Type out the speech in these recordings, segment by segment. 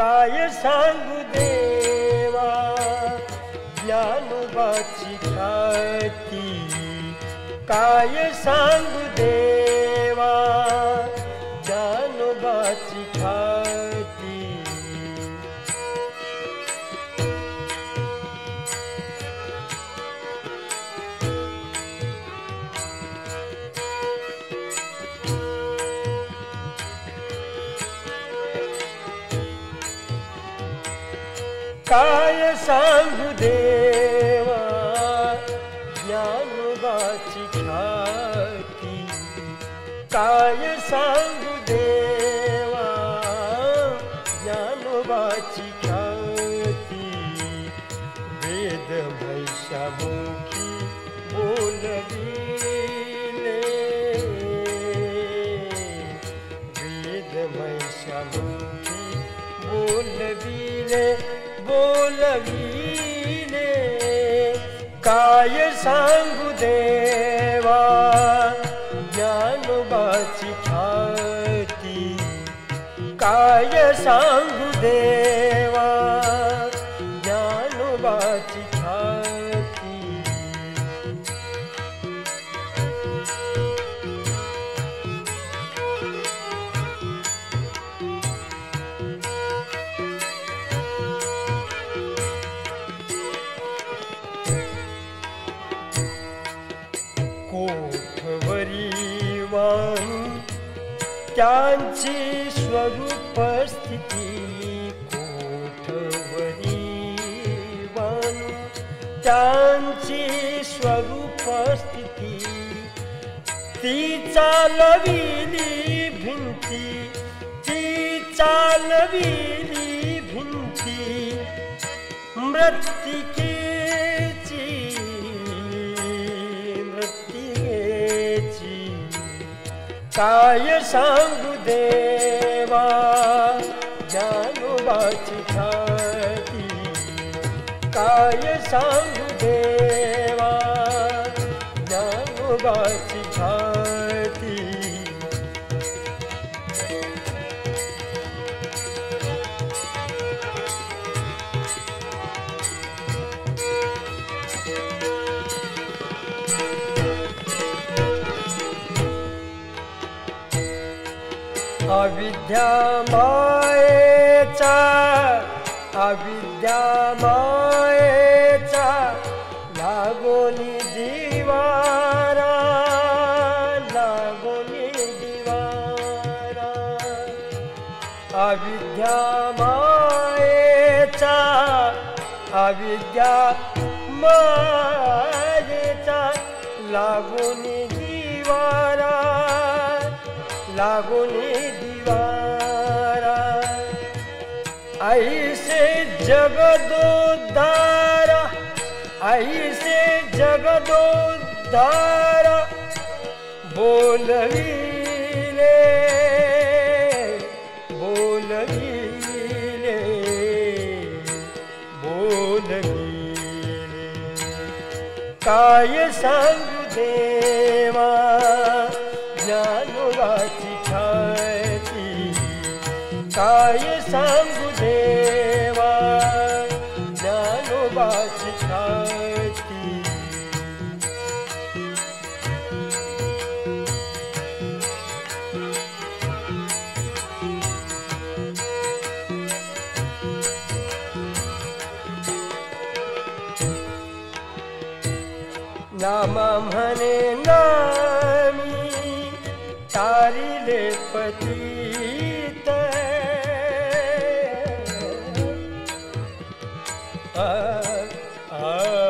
काय सांगू देवा ज्ञानोबाची ख्याती काय सांगू देवा काय सांगू देवा ज्ञानोबाची ख्याती काय सांगू देवा काय सांगू देवा? ज्ञानोबाची ख्याती काय देवा त्यांची स्वरूप स्थिती कोठवरी वाणू त्यांची स्वरूप स्थिती ती चालविली भिंती ती चालविली भिंती। मृत्तिकेची काय सांगू देवा? जानोबाची खाती काय सांगू देवा? जानू ख्याती अविद्या मायेचा अविद्या मायेचा लागोनी दिवारा लागोनी दिवारा। अविद्या मायेचा अविद्या मायेचा लागोनी दिवारा लागोनी जगदोद्धारा ऐसे जगदोद्धारा बोलविले बोलविले बोलविले काय सांगू देवा ज्ञानोबाची ख्याती काय सांगू देवा नाम म्हणे नामी तारिले पतीत आ, आ,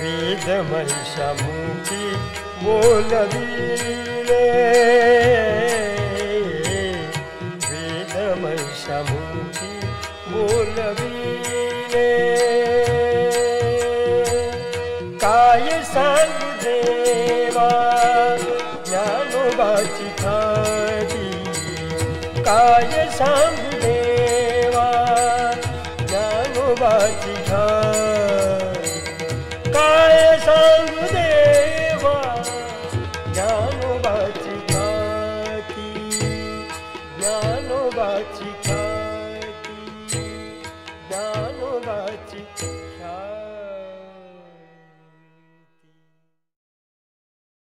वेद बोलवीरे मोलीरे वेद मैसमुचि मोली रे काय सेवा ज्ञानवाचिकाय सेवा Fatica.